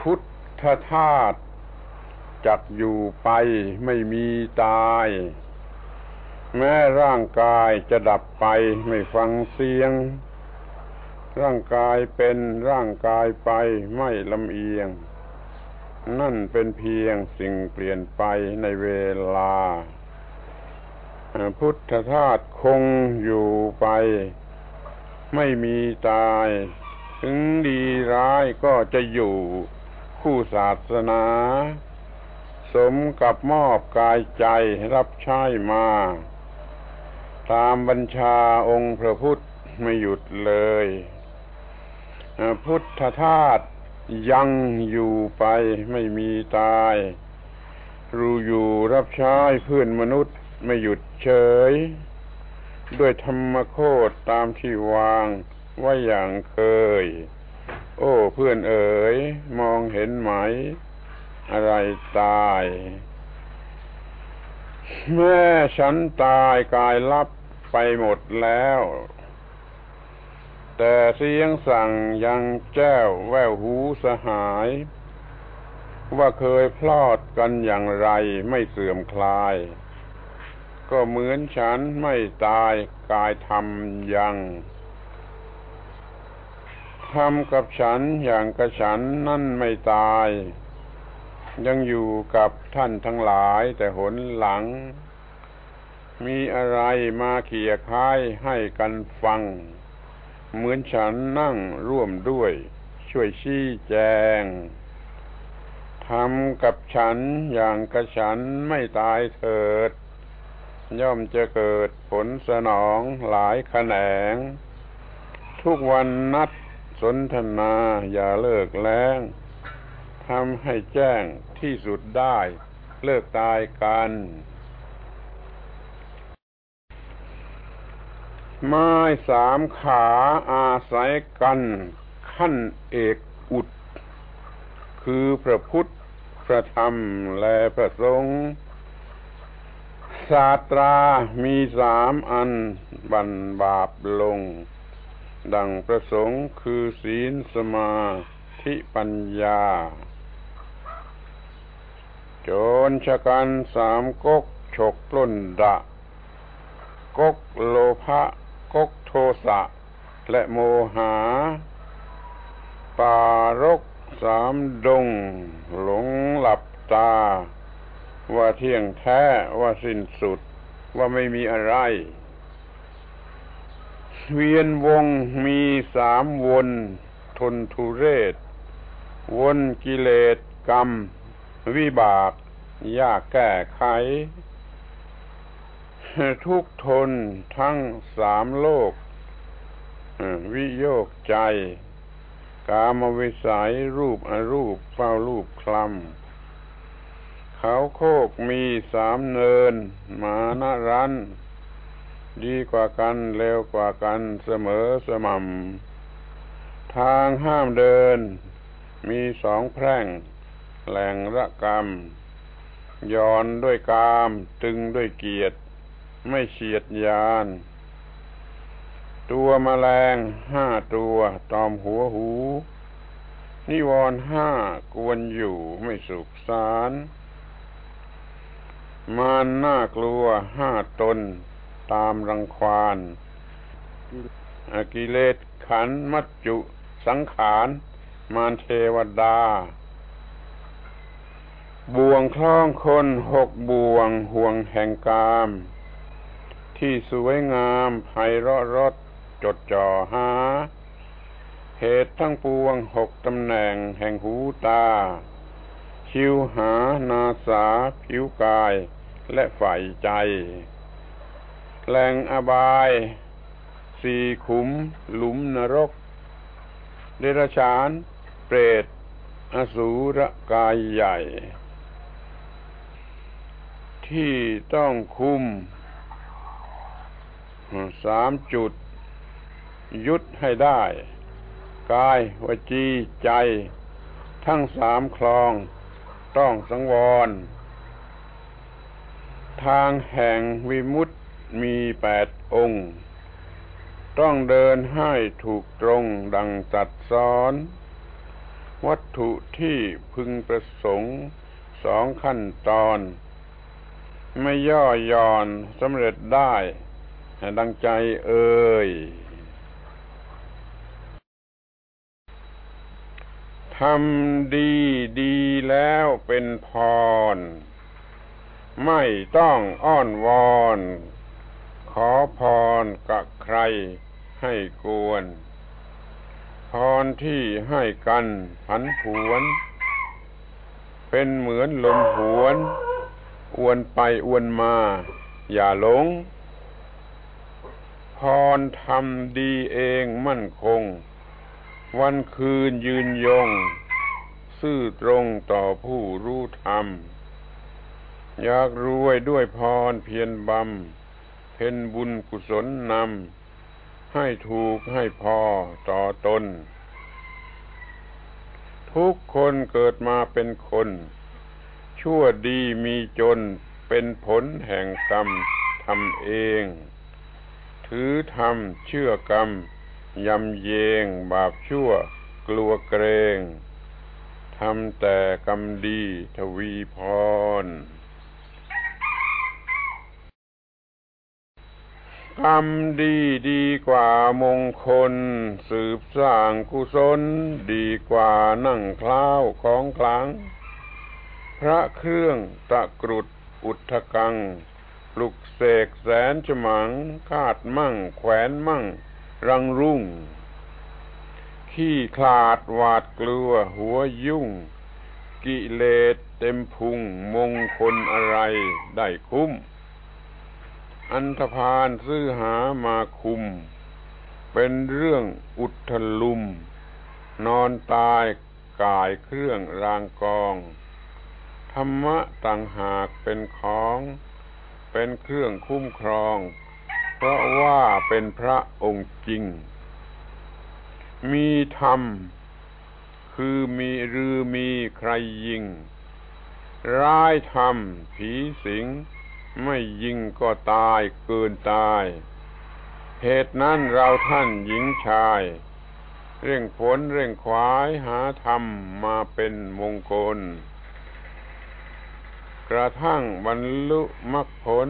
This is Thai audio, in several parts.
พุทธธาตุจักอยู่ไปไม่มีตาย แม้ร่างกายจะดับไปไม่ฟังเสียง ร่างกายเป็นร่างกายไปไม่ลำเอียง นั่นเป็นเพียงสิ่งเปลี่ยนไปในเวลา พุทธธาตุคงอยู่ไป ไม่มีตาย ถึงดีร้ายก็จะอยู่ คู่ศาสนา สมกับมอบกายใจรับใช้มา ตามบัญชาองค์พระพุทธไม่หยุดเลย พุทธทาสยังอยู่ไปไม่มีตาย รู้อยู่รับใช้เพื่อนมนุษย์ไม่หยุดเฉย ด้วยธรรมโคตตามที่วางไว้อย่างเคย โอ้เพื่อนเอ๋ย มองเห็นไหม อะไรตาย แม่ฉันตายกายลับไปหมดแล้ว แต่เสียงสั่งยังแจ้วแววหูสหาย ว่าเคยพลอดกันอย่างไรไม่เสื่อมคลาย ก็เหมือนฉันไม่ตายกายทำยัง ทำกับฉันอย่างกับฉันนั่นไม่ตาย ยังอยู่กับท่านทั้งหลายแต่หนหลัง มีอะไรมาเขี่ยค้ายให้กันฟัง เหมือนฉันนั่งร่วมด้วย ช่วยชี้แจงทำกับฉันอย่างกับฉันไม่ตายเถิด ย่อมจะเกิดผลสนองหลายแขนง ทุกวันนัด สนทนา อย่าเลิกแล้งทำให้แจ้งที่สุดได้ เลิกตายกัน ไม้สามขาอาศัยกัน ขั้นเอกอุด คือพระพุทธ พระธรรม และพระสงฆ์ศาตรามีสามอันบันบาปลง ดังประสงค์คือศีลสมาธิปัญญา โจรชะกันสามก๊กฉกปล้นดะ ก๊กโลภะก๊กโทสะ และโมหา ปารกสามดง หลงหลับตา ว่าเที่ยงแท้ว่าสิ้นสุดว่าไม่มีอะไร เวียนวงมีสามวนทนทุเรศ วนกิเลสกรรม วิบากยากแก้ไข ทุกทนทั้งสามโลก วิโยกใจ กามวิสัยรูปอรูปเฝ้ารูปคลำเขาโคกมีสามเนิน มานารัน ดีกว่ากันเร็วกว่ากันเสมอสม่ำ ทางห้ามเดิน มีสองแพร่ง แหล่งระกรรมย้อนด้วยกาม ตึงด้วยเกียรติ ไม่เฉียดยาน ตัวมแมลงห้าตัวตอมหัวหู นิวรห้ากวนอยู่ไม่สุขสารมานน่ากลัวห้าตน ตามรังควานอากิเลสขันมัจจุสังขารมารเทวดา บ่วงคล้องคนหกบ่วงห่วงแห่งกาม ที่สวยงามไพเราะรสจดจ่อหา เหตุทั้งปวงหกตำแหน่งแห่งหูตาชิวหานาสาผิวกายและฝ่ายใจ แหล่งอบาย สี่ขุม หลุมนรก เดรัจฉาน เปรต อสูรกายใหญ่ ที่ต้องคุม สามจุด ยุดให้ได้ กายวจีใจ ทั้งสามคลอง ต้องสังวร ทางแห่งวิมุตต มีแปดองค์ ต้องเดินให้ถูกตรงดังจัดซ้อน วัตถุที่พึงประสงค์สองขั้นตอน ไม่ย่อย่อนสำเร็จได้ดังใจเอ่ยทำดีดีแล้วเป็นพร ไม่ต้องอ้อนวอน ขอพรกับใครให้กวน พรที่ให้กันผันผวน เป็นเหมือนลมหวน อวนไปอวนมา อย่าหลง พรทำดีเองมั่นคง วันคืนยืนยง ซื่อตรงต่อผู้รู้ธรรม อยากรวยด้วยพรเพียรบำ พ็ญบุญกุศลนำให้ถูกให้พอต่อตน ทุกคนเกิดมาเป็นคน ชั่วดีมีจนเป็นผลแห่งกรรมทำเอง ถือธรรมเชื่อกรรม ยำเยงบาปชั่วกลัวเกรงทำแต่กรรมดีทวีพร กรรมดีดีกว่ามงคล สืบสร้างกุศล ดีกว่านั่งคล้าวของคลัง พระเครื่องตะกรุดอุทกัง ปลุกเสกแสนฉมัง คาดมั่ง แขวนมั่ง รังรุ่ง ขี้คลาดหวาดกลัวหัวยุ่ง กิเลสเต็มพุงมงคลอะไรได้คุ้ม อันธพาลซื้อหามาคุม เป็นเรื่องอุทลุม นอนตายกายเครื่องรางกอง ธรรมะต่างหากเป็นของ เป็นเครื่องคุ้มครอง เพราะว่าเป็นพระองค์จริง มีธรรม คือมีรือมีใครยิง ร้ายธรรม ผีสิง ไม่ยิงก็ตายเกินตาย เหตุนั้นเราท่านหญิงชาย เร่งผลเร่งขวายหาธรรมมาเป็นมงคล กระทั่งบรรลุมรรคผล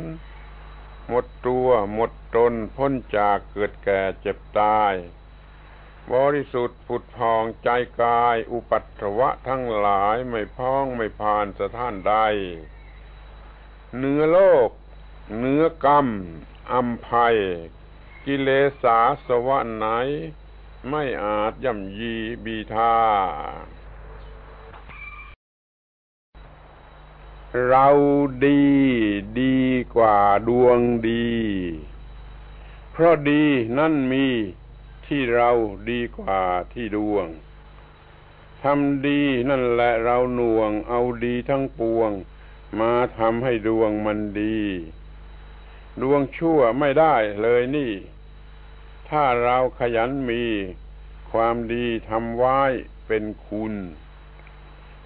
หมดตัวหมดตนพ้นจากเกิดแก่เจ็บตาย บริสุทธิ์ผุดพองใจกาย อุปัตถวะทั้งหลายไม่พ้องไม่ผ่านสถานใด เนื้อโลก เนื้อกรรมอัมภัย กิเลสาสวะไหน ไม่อาจย่ำยีบีทา เราดีดีกว่าดวงดี เพราะดีนั่นมีที่เราดีกว่าที่ดวงทำดีนั่นแหละเราหน่วงเอาดีทั้งปวง มาทำให้ดวงมันดี ดวงชั่วไม่ได้เลยนี่ ถ้าเราขยันมีความดีทำไว้เป็นคุณ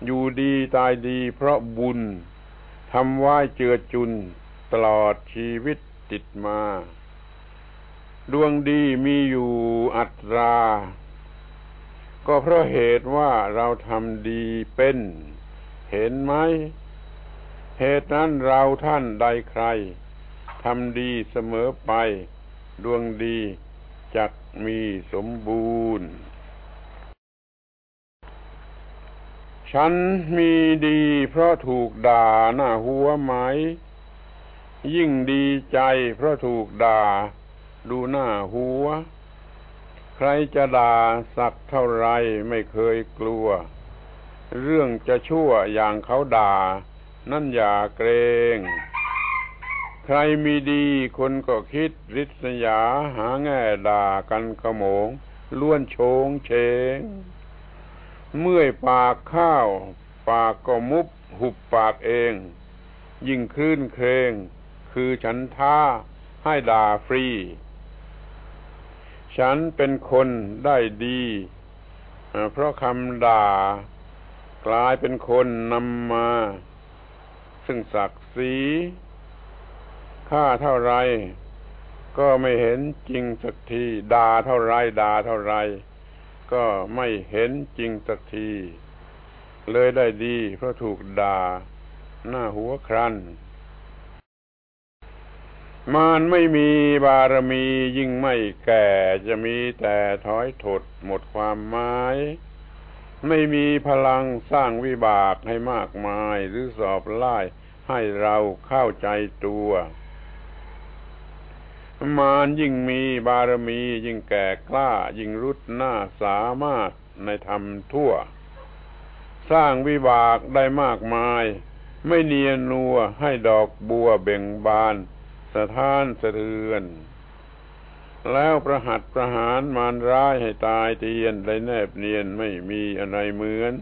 อยู่ดีตายดีเพราะบุญทำไว้เจือจุนตลอดชีวิตติดมา ดวงดีมีอยู่อัตรา ก็เพราะเหตุว่าเราทำดีเป็น เห็นไหม เหตุนั้นเราท่านใดใครทำดีเสมอไป ดวงดีจักมีสมบูรณ์ ฉันมีดีเพราะถูกด่าหน้าหัวไหม ยิ่งดีใจเพราะถูกด่า ดูหน้าหัว ใครจะด่าสักเท่าไรไม่เคยกลัว เรื่องจะชั่วอย่างเขาด่า นั่นอย่าเกรง ใครมีดีคนก็คิดริษยาหาแง่ด่ากันขโมง ล้วนโชงเชง เมื่อยปากข้าว ปากก็มุบหุบปากเอง ยิ่งคลื่นเครงคือฉันท้าให้ด่าฟรี ฉันเป็นคนได้ดี เพราะคำด่ากลายเป็นคนนำมา ซึ่งศักดิ์ศรีค่าเท่าไร ก็ไม่เห็นจริงสักทีด่าเท่าไรด่าเท่าไร ก็ไม่เห็นจริงสักที เลยได้ดี เพราะถูกด่า หน้าหัวครันมานไม่มีบารมียิ่งไม่แก่จะมีแต่ถอยถดหมดความหมาย ไม่มีพลังสร้างวิบากให้มากมายหรือสอบไล่ให้เราเข้าใจตัวมานยิ่งมีบารมียิ่งแก่กล้า ยิ่งรุดหน้าสามารถในธรรมทั่ว สร้างวิบากได้มากมาย ไม่เนียนนัวให้ดอกบัวเบ่งบาน สะท้านสะเทือน แล้วประหัตประหารมารร้ายให้ตายเตียนได้แนบเนียนไม่มีอะไรเหมือน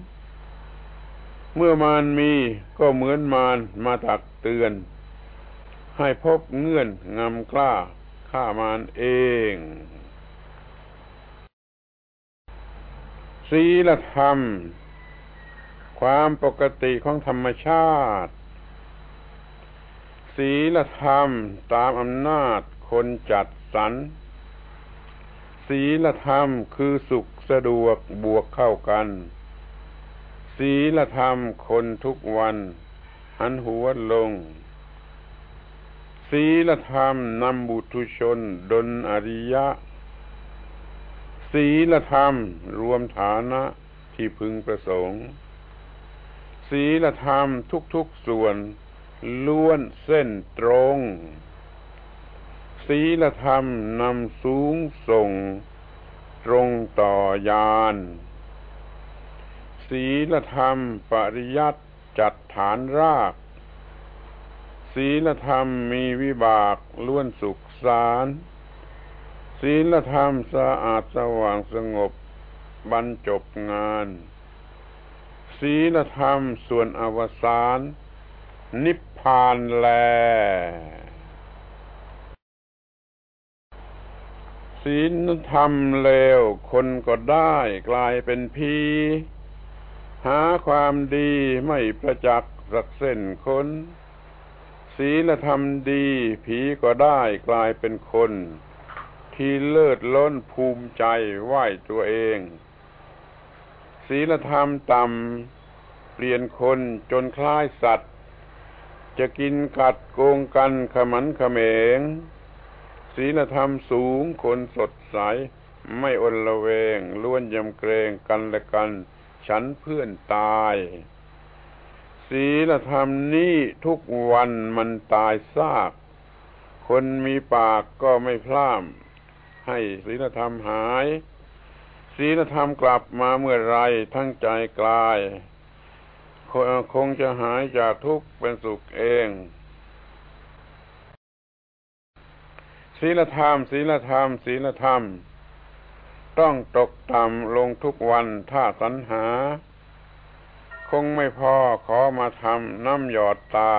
เมื่อมารมีก็เหมือนมารมาตักเตือน ให้พบเงื่อนงำกล้าฆ่ามารเองศีลธรรม ความปกติของธรรมชาติศีลธรรมตามอำนาจคนจัดสรร ศีลธรรมคือสุขสะดวกบวกเข้ากัน ศีลธรรมคนทุกวันหันหัวลง ศีลธรรมนำบุตุชนดนอริยะ ศีลธรรมรวมฐานะที่พึงประสงค์ ศีลธรรมทุกๆส่วนล้วนเส้นตรง ศีลธรรมนำสูงส่ง ตรงต่อยานศีลธรรมปริยัติจัดฐานราก ศีลธรรมมีวิบากล้วนสุขสารศีลธรรมสะอาดสว่างสงบบรรจบงาน ศีลธรรมส่วนอวสาน นิพพานแล ศีลธรรมเลวคนก็ได้กลายเป็นพีหาความดีไม่ประจักษ์สักเส้นคนศีลธรรมดี ผีก็ได้กลายเป็นคน ที่เลิศล้นภูมิใจไหวตัวเอง ศีลธรรมต่ำเปลี่ยนคนจนคล้ายสัตว์ จะกินกัดโกงกันขมันขเมง ศีลธรรมสูงคนสดใส ไม่อนละเวงล้วนยำเกรงกันและกัน ฉันเพื่อนตาย ศีลธรรมนี้ทุกวันมันตายซาก คนมีปากก็ไม่พล่ามให้ศีลธรรมหาย ศีลธรรมกลับมาเมื่อไรทั้งใจกลาย คงจะหายจากทุกข์เป็นสุขเอง ศีลธรรม ศีลธรรม ศีลธรรม ต้องตกต่ำลงทุกวันถ้าสรรหา คงไม่พอขอมาทำน้ำหยอดตา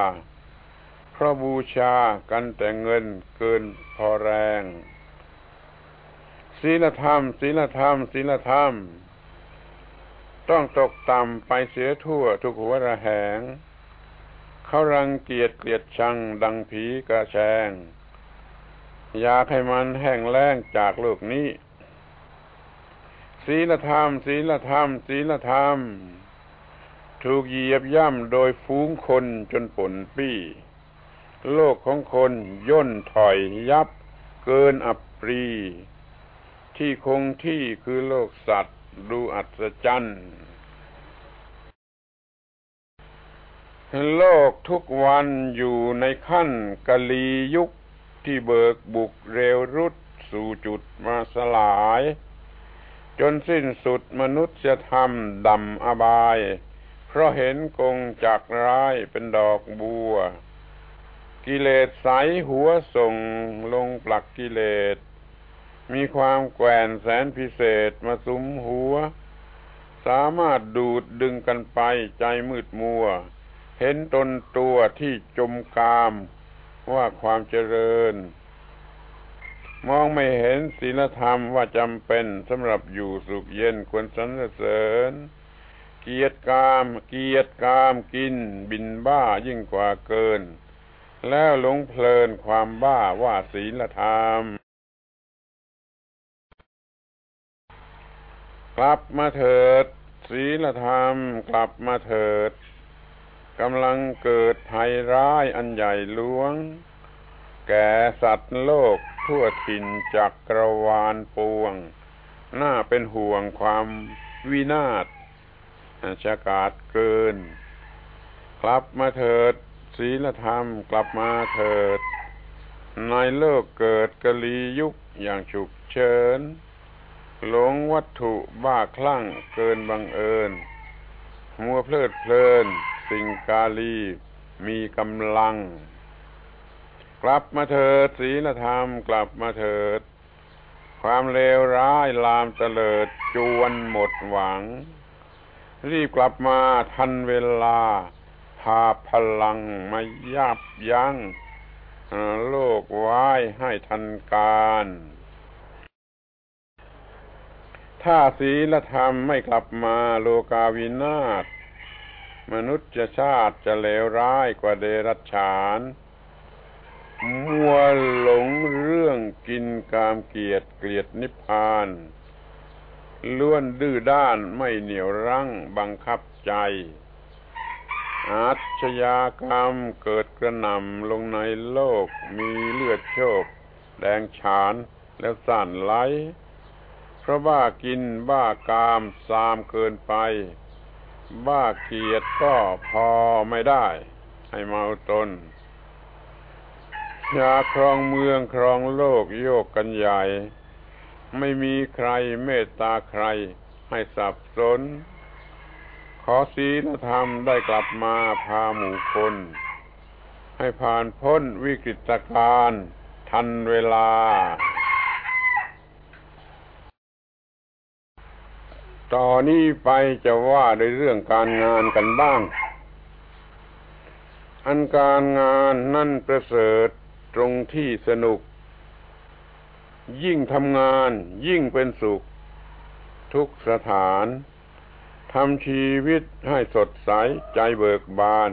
เพราะบูชากันแต่เงินเกินพอแรง ศีลธรรม ศีลธรรม ศีลธรรม ต้องตกต่ำไปเสียทั่วทุกหัวระแหง เขารังเกียจเกลียดชังดังผีกระแชง อยากให้มันแห้งแล้งจากโลกนี้ ศีลธรรม ศีลธรรม ศีลธรรม ถูกเหยียบย่ำโดยฟูงคนจนป่นปี้ โลกของคนย่นถอยยับเกินอับปรี ที่คงที่คือโลกสัตว์ดูอัศจรรย์โลกทุกวันอยู่ในขั้นกะลียุค ที่เบิกบุกเร็วรุดสู่จุดมาสลาย จนสิ้นสุดมนุษยธรรมดำอบาย เพราะเห็นกงจากร้ายเป็นดอกบัว กิเลสใสหัวส่งลงปลักกิเลส มีความแกว่นแสนพิเศษมาสุมหัว สามารถดูดดึงกันไปใจมืดมัว เห็นตนตัวที่จมกาม ว่าความเจริญ มองไม่เห็นศีลธรรมว่าจำเป็นสำหรับอยู่สุขเย็นควรสรรเสริญ เกียรติกาม เกียรติกามกิน บินบ้ายิ่งกว่าเกิน แล้วหลงเพลินความบ้าว่าศีลธรรมกลับมาเถิดศีลธรรม กลับมาเถิด กำลังเกิดภัยร้ายอันใหญ่หลวง แก่สัตว์โลกทั่วถิ่นจักรวาลปวง น่าเป็นห่วงความวินาศชากาศเกิน กลับมาเถิดศีลธรรมกลับมาเถิด ในโลกเกิดกะลียุคอย่างฉุกเฉินหลงวัตถุบ้าคลั่งเกินบังเอิญ มัวเพลิดเพลิน สิ่งกาลีมีกำลัง กลับมาเถิดศีลธรรมกลับมาเถิด ความเลวร้ายลามเตลิดจวนหมดหวัง รีบกลับมาทันเวลา พาพลังมายับยั้งโลกไว้ให้ทันการ ถ้าศีลธรรมไม่กลับมาโลกาวินาศ มนุษยชาติจะเลวร้ายกว่าเดรัจฉาน มัวหลงเรื่องกินกามเกียรติเกลียดนิพพาน ล้วนดื้อด้านไม่เหนียวรั้งบังคับใจ อาชญากรรมเกิดกระหน่ำลงในโลกมีเลือดโชกแดงฉานแล้วสั่นไหลเพราะบ้ากินบ้ากามซามเกินไป บ้าเกียดก็พอไม่ได้ ให้เมาตน อยากครองเมืองครองโลกโยกกันใหญ่ ไม่มีใครเมตตาใครให้สับสน ขอศีลธรรมได้กลับมาพาหมู่คน ให้ผ่านพ้นวิกฤตการณ์ทันเวลา ต่อนนี้ไปจะว่าในเรื่องการงานกันบ้าง อันการงานนั่นประเสริฐตรงที่สนุก ยิ่งทำงานยิ่งเป็นสุข ทุกสถานทำชีวิตให้สดใสใจเบิกบาน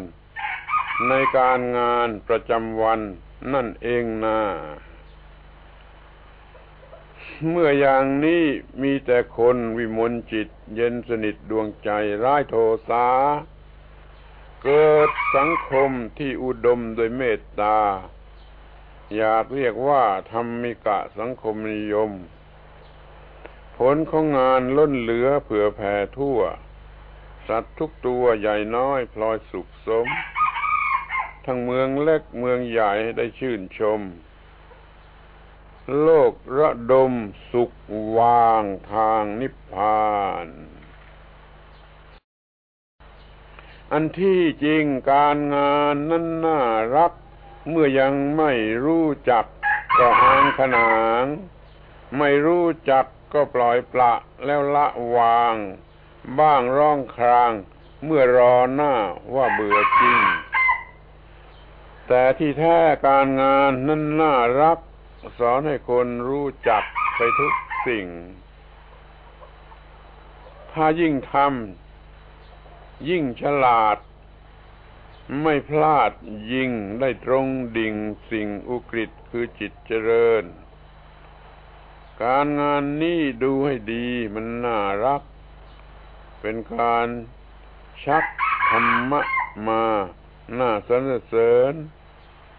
ในการงานประจำวันนั่นเองนา เมื่ออย่างนี้มีแต่คนวิมลจิต เย็นสนิทดวงใจร้ายโทสา เกิดสังคมที่อุดมโดยเมตตา อยากเรียกว่าธรรมิกะสังคมนิยม ผลของงานล้นเหลือเผื่อแผ่ทั่ว สัตว์ทุกตัวใหญ่น้อยพลอยสุขสม ทั้งเมืองเล็กเมืองใหญ่ได้ชื่นชม โลกระดมสุขวางทางนิพพาน อันที่จริงการงานนั้นน่ารัก เมื่อยังไม่รู้จักก็หางขนาง ไม่รู้จักก็ปล่อยปละแล้วละวาง บ้างร้องคราง เมื่อรอหน้าว่าเบื่อจริง แต่ที่แท้การงานนั้นน่ารัก สอนให้คนรู้จักไปทุกสิ่ง ถ้ายิ่งทำยิ่งฉลาด ไม่พลาดยิ่งได้ตรงดิ่งสิ่งอุกฤษคือจิตเจริญ การงานนี้ดูให้ดีมันน่ารัก เป็นการชักธรรมะมาหน้าสรรเสริญ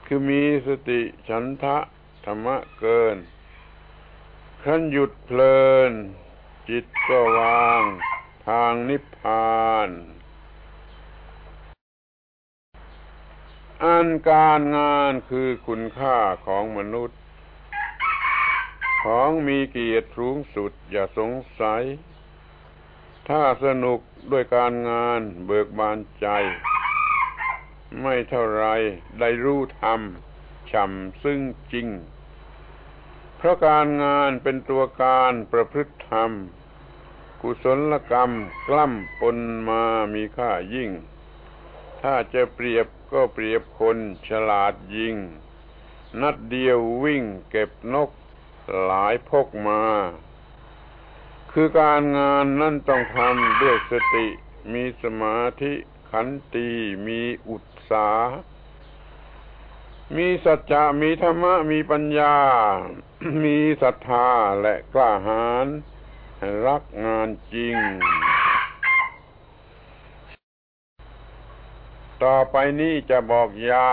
คือมีสติฉันทะ ธรรมะเกินขั้นหยุดเพลิน จิตก็วาง ทางนิพพานอันการงานคือคุณค่าของมนุษย์ ของมีเกียรติสูงสุดอย่าสงสัย ถ้าสนุกด้วยการงานเบิกบานใจ ไม่เท่าไรได้รู้ธรรม ฉ่ำซึ่งจริง เพราะการงานเป็นตัวการประพฤติธรรม กุศลกรรมกล้ำปนมามีค่ายิ่ง ถ้าจะเปรียบก็เปรียบคนฉลาดยิง นัดเดียววิ่งเก็บนกหลายพกมา คือการงานนั่นต้องทำด้วยสติมีสมาธิขันติมีอุตสาห มีสัจจะมีธรรมะมีปัญญา มีศรัทธาและกล้าหาญรักงานจริง ต่อไปนี้จะบอกยา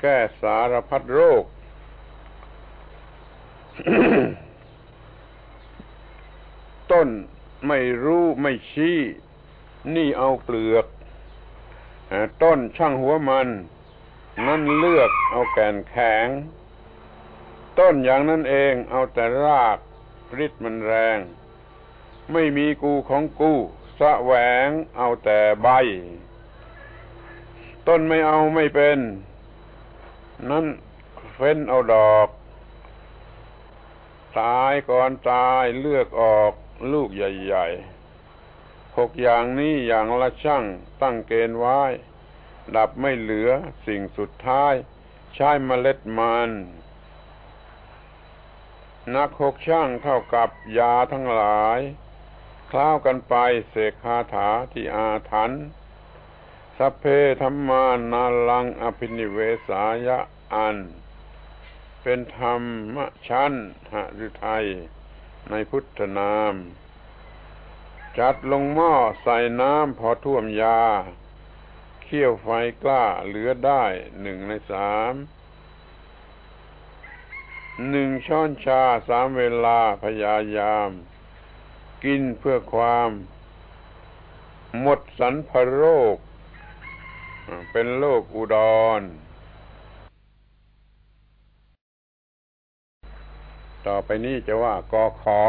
แก้สารพัดโรค ต้นไม่รู้ไม่ชี้ นี่เอาเปลือก ต้นช่างหัวมัน นั่นเลือกเอาแก่นแข็ง ต้นอย่างนั้นเองเอาแต่รากฤทธิ์มันแรง ไม่มีกูของกูสะแหวงเอาแต่ใบ ต้นไม่เอาไม่เป็น นั่นเฟ้นเอาดอก ตายก่อนตายเลือกออกลูกใหญ่ๆหกอย่างนี้อย่างละช่างตั้งเกณฑ์ไว้ ดับไม่เหลือสิ่งสุดท้าย ใช้เมล็ดมัน นักหกช่างเท่ากับยาทั้งหลาย คล้าวกันไปเสกคาถาที่อาถันสัพเพธรรมานาลังอภินิเวสายะอัน เป็นธรรมชั้นหฤทัยในพุทธนาม จัดลงหม้อใส่น้ำพอท่วมยา เคี่ยวไฟกล้าเหลือได้หนึ่งในสามหนึ่งช้อนชาสามเวลาพยายาม กินเพื่อความ หมดสันพโรค เป็นโรคอุดร ต่อไปนี้จะว่ากอขอ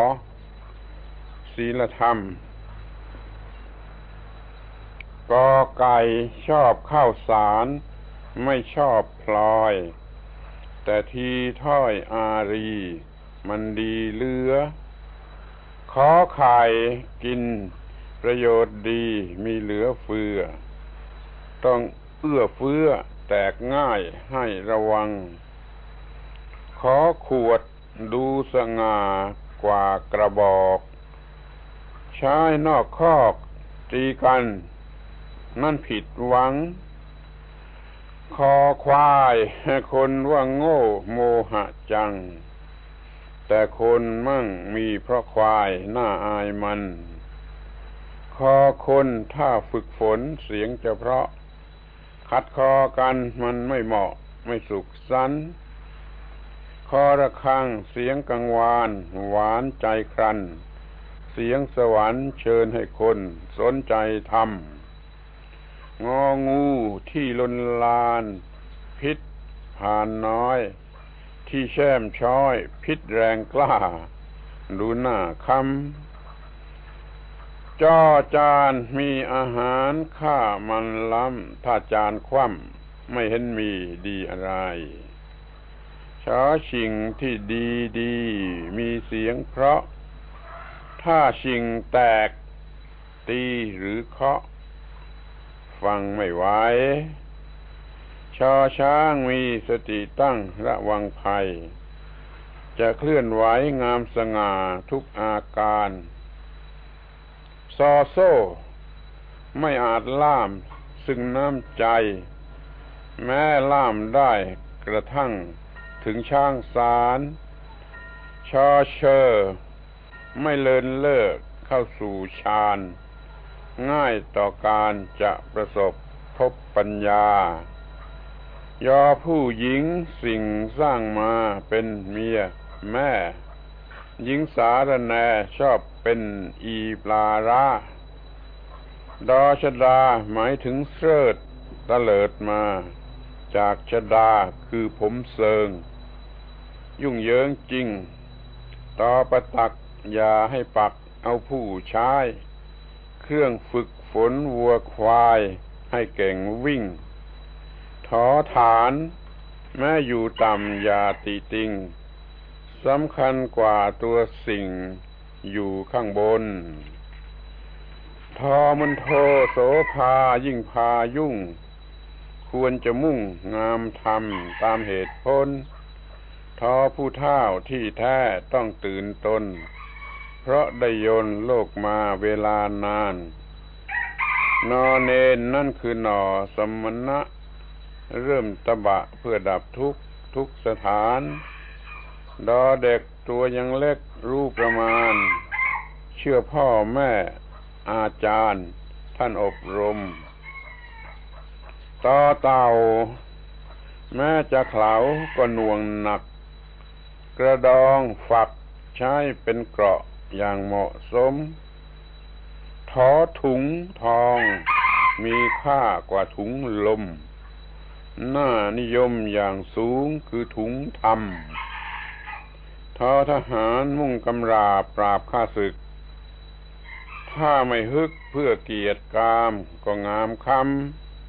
ศีลธรรม กอไก่ชอบข้าวสาร ไม่ชอบพลอย แต่ทีถ้อยอารี มันดีเลือขอไข่กิน ประโยชน์ดีมีเหลือเฟือ ต้องเอื้อเฟื้อแตกง่ายให้ระวัง ขอขวดดูสง่ากว่ากระบอก ใช้นอกคอกตีกัน นั่นผิดหวัง คอควายคนว่าโง่โมหะจัง แต่คนมั่งมีเพราะควายหน้าอายมัน คอคนถ้าฝึกฝนเสียงจะเพราะ ขัดคอกันมันไม่เหมาะไม่สุขสันคอระคังเสียงกังวาน หวานใจครัน เสียงสวรรค์เชิญให้คนสนใจทำ งองูที่ลนลาน พิษผ่านน้อย ที่แช่มช้อย พิษแรงกล้า ดูหน้าคำจ้อจานมีอาหารข้ามันล้ำถ้าจานคว่ำไม่เห็นมีดีอะไรช้าชิงที่ดีดี มีเสียงเพราะ ถ้าชิงแตกตีหรือเคาะ ฟังไม่ไหวชอช้างมีสติตั้งระวังภัย จะเคลื่อนไหวงามสง่าทุกอาการ ซอโซ่ ไม่อาจล่าม ซึ่งน้ำใจ แม้ล่ามได้กระทั่งถึงช่างสารชอเชอร์ไม่เลินเลิกเข้าสู่ฌาน ง่ายต่อการจะประสบพบปัญญา ยอผู้หญิงสิ่งสร้างมาเป็นเมียแม่ หญิงสารแนชอบเป็นอีปลาราดอชดาหมายถึงเสิดตะเลิดมา จากชดาคือผมเซิง ยุ่งเยิงจริง ต่อประตักอย่าให้ปักเอาผู้ชาย เครื่องฝึกฝนวัวควาย ให้เก่งวิ่งท้อฐาน แม้อยู่ต่ำอย่าติติงสำคัญกว่าตัวสิ่งอยู่ข้างบน ทอมันโทโสภายิ่งพายุ่ง ควรจะมุ่งงามทำตามเหตุผลทอผู้เท่าที่แท้ต้องตื่นตน เพราะได้โยนโลกมาเวลานาน นอเนนนั่นคือหนอสมณะ เริ่มตะบะเพื่อดับทุกทุกสถาน ดอเด็กตัวยังเล็กรู้ประมาณ เชื่อพ่อแม่อาจารย์ ท่านอบรมต่อเต่า แม้จะเข่าก็หน่วงหนัก กระดองฝักใช้เป็นเกราะ อย่างเหมาะสมทอถุงทอง มีค่ากว่าถุงลม หน้านิยมอย่างสูงคือถุงธรรมทอทหารมุ่งกำราบปราบข้าศึก ถ้าไม่ฮึกเพื่อเกียรติกามก็งามค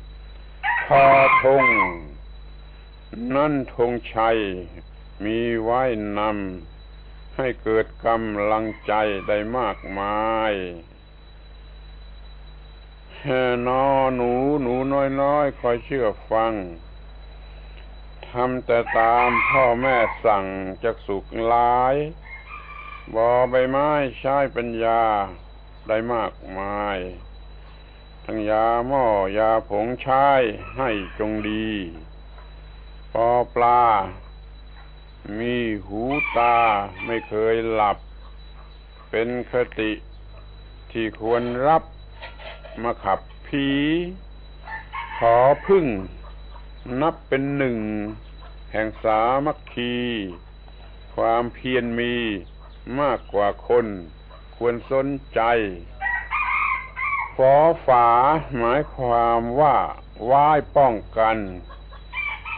ำทอทง นั่นธงชัย มีไว้นำ ให้เกิดกำลังใจได้มากมายนอหนูหนูน้อยๆคอยเชื่อฟังทำแต่ตามพ่อแม่สั่งจะสุขหลายบอใบไม้ใช้ปัญญาได้มากมาย ทั้งยาหม้อยาผงใช้ให้จงดี ปอปลา มีหูตาไม่เคยหลับ เป็นคติที่ควรรับมาขับผี ขอพึ่ง นับเป็นหนึ่ง แห่งสามัคคี ความเพียรมีมากกว่าคน ควรสนใจฟอฝาหมายความว่าว้ายป้องกัน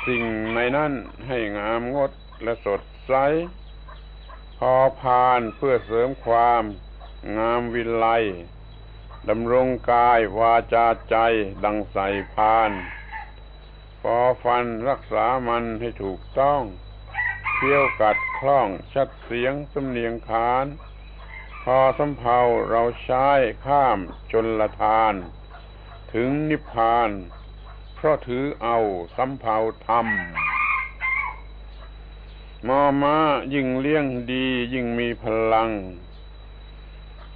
สิ่งในนั้นให้งามงด และสดใส พอพานเพื่อเสริมความงามวิไลดำรงกายวาจาใจดังใส่พานพอฟันรักษามันให้ถูกต้องเที่ยวกัดคล่อง ชัดเสียงสำเนียงคาน พอสำเพาเราใช้ข้ามจนละทาน ถึงนิพพาน เพราะถือเอาสำเพาธรรม มอมายิ่งเลี้ยงดี ยิ่งมีพลัง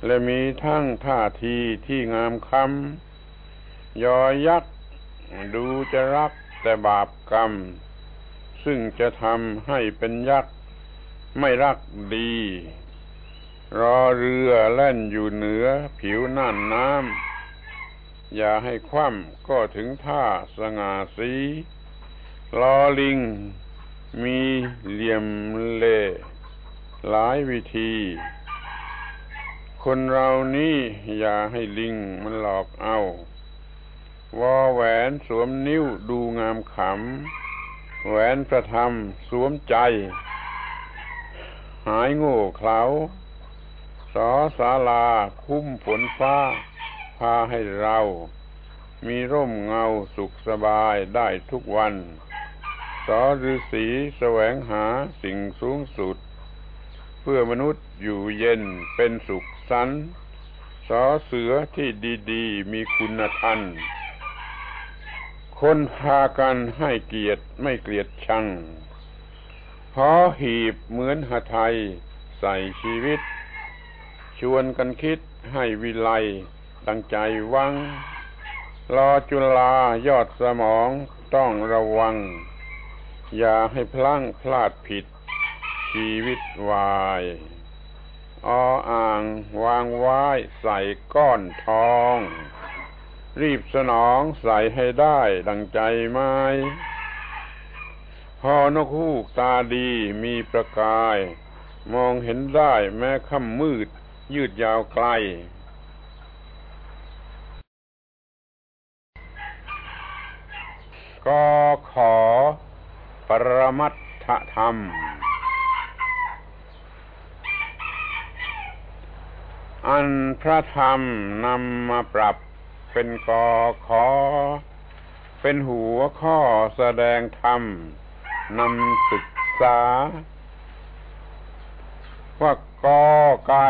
และมีทั้งท่าทีที่งามคำยอยักษ์ดูจะรักแต่บาปกรรม ซึ่งจะทำให้เป็นยักษ์ไม่รักดี รอเรือแล่นอยู่เหนือผิวน่านน้ำอย่าให้คว่ำก็ถึงท่าสง่าสีลอลิง มีเหลี่ยมเล่หลายวิธี คนเรานี่อย่าให้ลิงมันหลอกเอา วอแหวนสวมนิ้วดูงามขำ แหวนประธรรมสวมใจ หายโง่เขลาสอสาลาคุ้มฝนฟ้า พาให้เรา มีร่มเงาสุขสบายได้ทุกวัน สอฤษีแสวงหาสิ่งสูงสุด เพื่อมนุษย์อยู่เย็นเป็นสุขสันสอเสือที่ดีๆ มีคุณธรรมคนพากันให้เกียรติไม่เกลียดชังพอหีบเหมือนหไทยใส่ชีวิต ชวนกันคิดให้วิไลตั้งใจวัง รอจุลายอดสมองต้องระวัง อย่าให้พลั้งพลาดผิด ชีวิตวาย ออ่างวางไว้ใส่ก้อนทอง รีบสนองใส่ให้ได้ดังใจไม้พอนกฮูกตาดีมีประกาย มองเห็นได้แม้ค่ำมืด ยืดยาวไกล ก็ขอ รมัตถธรรม อันพระธรรมนำมาปรับเป็นกอขอ เป็นหัวข้อแสดงธรรมนำศึกษา ว่ากอไก่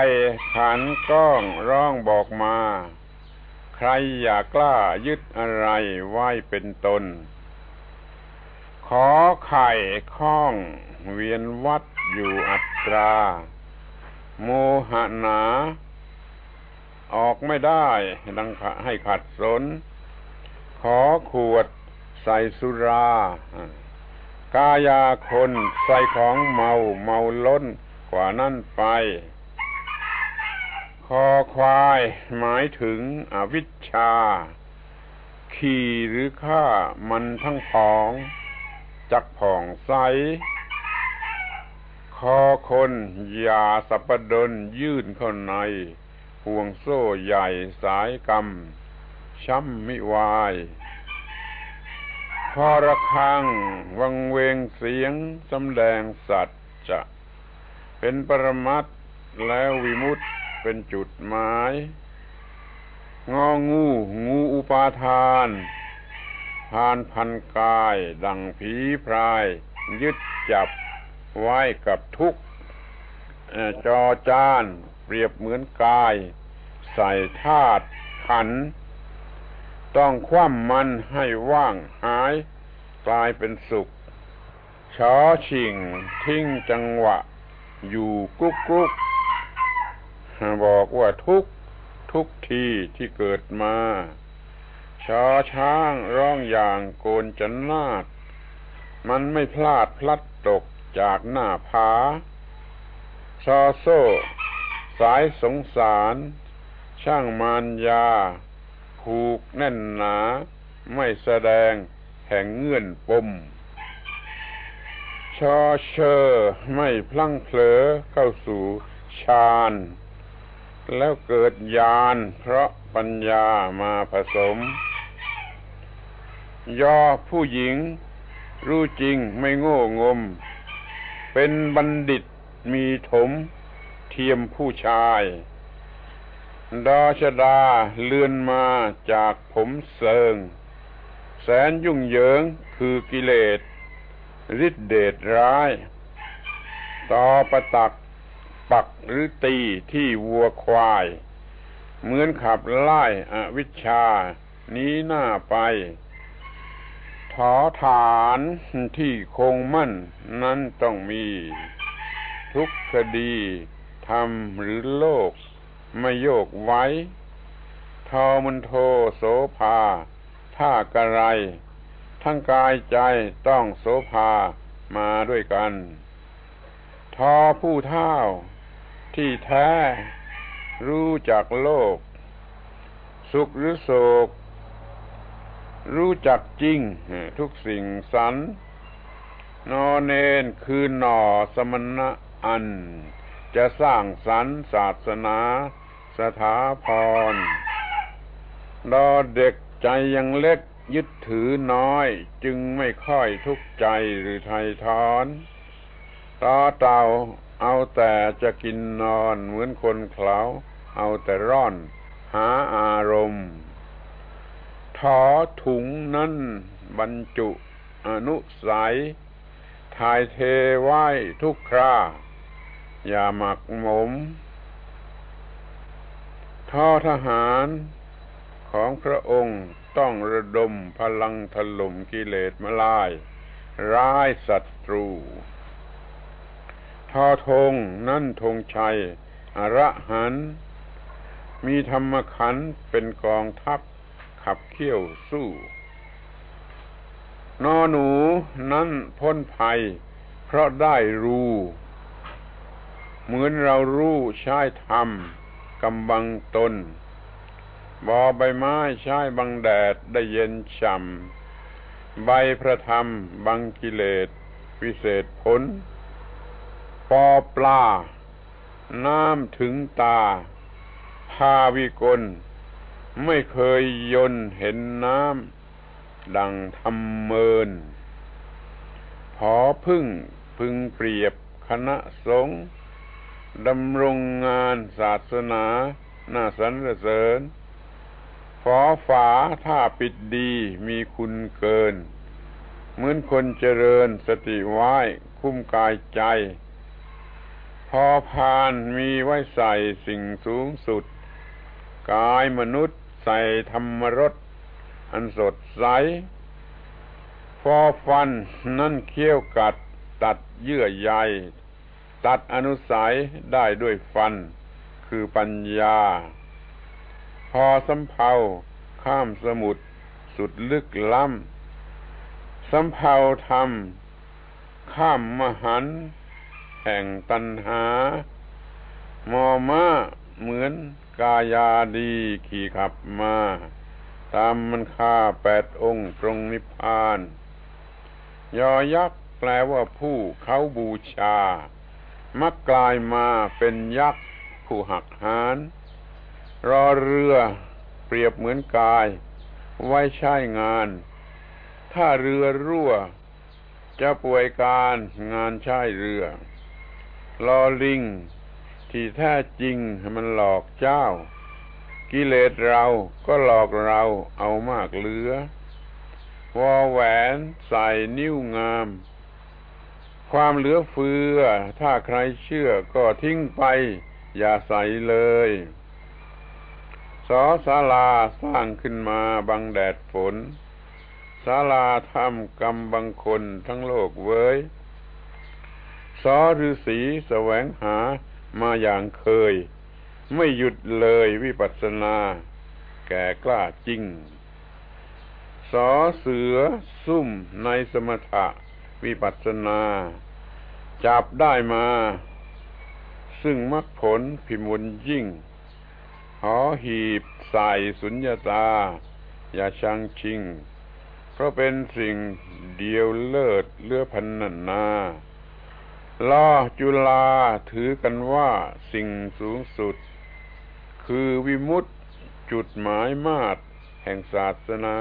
ขันก้องร้องบอกมา ใครอย่ากกล้ายึดอะไรไว้เป็นตน ขอไข่ข้อง เวียนวัดอยู่อัตรา โมหนา ออกไม่ได้ดังให้ขัดสน ขอขวดใส่สุรา กายาคนใส่ของเมาเมาล้นกว่านั่นไป คอควายหมายถึงอวิชชา ขี่หรือฆ่ามันทั้งผอง จักผ่องใส คอคนยาสัปดนยื่นเข้าใน ห่วงโซ่ใหญ่สายกรรม ช้ำมิวายพอระคังวังเวงเสียงสำแดงสัจจะเป็นปรมัตแล้ววิมุตเป็นจุดหมาย งองู งูอุปาทาน พานพันกาย ดังผีพราย ยึดจับไว้กับทุกจอจาน เปรียบเหมือนกาย ใส่ธาตุขัน ต้องคว่ำมันให้ว่างหายกลายเป็นสุขชอชิงทิ้งจังหวะ อยู่กุ๊กกุ๊กบอกว่าทุกทุกทีที่เกิดมา ชอช้างร้องอย่างโกนจันนาด มันไม่พลาดพลัดตกจากหน้าผาซอโซ่ สายสงสาร ช่างมารยา ผูกแน่นหนา ไม่แสดงแห่งเงื่อนปม ชอเชอไม่พลั้งเผลอเข้าสู่ฌานแล้วเกิดญาณเพราะปัญญามาผสม ยอผู้หญิง รู้จริงไม่โง่งม เป็นบัณฑิตมีถม เทียมผู้ชายดาชดาเลื่อนมาจากผมเสิง แสนยุ่งเหยิงคือกิเลสฤทธิเดชร้าย ต่อประตักปักหรือตีที่วัวควาย เหมือนขับไล่อวิชชา นี้หน้าไป ถอฐานที่คงมั่นนั้นต้องมี ทุกคดีทำหรือโลก ไม่โยกไว้ ทอมันโทโสภา ท่ากระไร ทั้งกายใจต้องโสภามาด้วยกัน ทอผู้เท่าที่แท้ รู้จักโลก สุขหรือโศก รู้จักจริง ทุกสิ่งสรรนอเนนคือหน่อสมณะอัน จะสร้างสรรศาสนา สถาพรดอเด็กใจยังเล็กยึดถือน้อย จึงไม่ค่อยทุกข์ใจหรือไทยทอนต่อเต่าเอาแต่จะกินนอนเหมือนคนเขาเอาแต่ร่อน หาอารมณ์ ถอถุงนั้นบรรจุอนุสัยถ่ายเทไว้ทุกครา อย่าหมักหมมท่อทหารของพระองค์ต้องระดมพลังถล่มกิเลสมาลาย ร้ายศัตรูทอธงนั่นธงชัย อระหัน มีธรรมขันเป็นกองทัพ ขับเขี้ยวสู้ นอหนูนั่นพ้นภัย เพราะได้รู้ เหมือนเรารู้ใช้ธรรมกำบังตน บอใบไม้ใช้บังแดดได้เย็นช่ำ ใบพระธรรมบังกิเลสวิเศษผล ปอปลา น้ำถึงตาพาวิกล ไม่เคยยนเห็นน้ำดังทำเมิน พอพึ่งพึงเปรียบคณะสงฆ์ดำรงงานศาสนาหน้าสรรเสริญฝอฝาถ้าปิดดีมีคุณเกิน เหมือนคนเจริญสติไว้คุ้มกายใจ พอพานมีไว้ใส่สิ่งสูงสุด กายมนุษย์ ใส่ธรรมรสอันสดใสพอฟันนั่นเคี้ยวกัดตัดเยื่อใย ตัดอนุสัยได้ด้วยฟัน คือปัญญา พอสำเพาข้ามสมุทรสุดลึกล้ำสำเพาทำข้ามมหัน แห่งตัณหา มอมาเหมือน กายาดีขี่ขับมา ตามมันค่าแปดองค์ตรงนิพพาน ยอยักษ์แปลว่าผู้เขาบูชา มักกลายมาเป็นยักษ์ผู้หักหาน รอเรือเปรียบเหมือนกาย ไว้ใช้งาน ถ้าเรือรั่ว จะป่วยการงานใช้เรือลอลิง ที่แท้จริงมันหลอกเจ้า กิเลสเราก็หลอกเราเอามากเหลือ วอแหวนใส่นิ้วงาม ความเหลือเฟือ ถ้าใครเชื่อก็ทิ้งไป อย่าใส่เลยสอศาลาสร้างขึ้นมาบังแดดฝนศาลาทำกรรมบางคนทั้งโลกเว้ยสอฤาษีแสวงหา มาอย่างเคย ไม่หยุดเลยวิปัสสนา แก่กล้าจริง สอเสือซุ่มในสมถะวิปัสสนา จับได้มา ซึ่งมรรคผลพิมลยิ่ง หอหีบใส่สุญญาตา อย่าชังชิง เพราะเป็นสิ่งเดียวเลิศเลือพันนันนา ลอจุลาถือกันว่าสิ่งสูงสุด คือวิมุตจุดหมายมาตแห่งศาสนา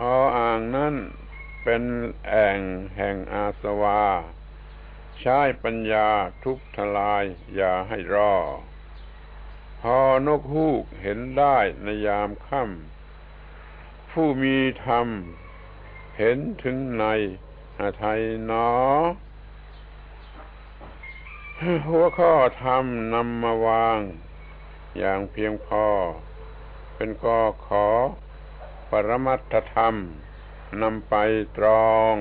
ออ่างนั้นเป็นแอ่งแห่งอาสวา ใช้ปัญญาทุกทลายอย่าให้รอ พอนกฮูกเห็นได้ในยามค่ำผู้มีธรรม เห็นถึงในไทยนอ หัวข้อธรรมนำมาวาง อย่างเพียงพอ เป็นกอขอ ปรมัตถธรรมนำไปตรอง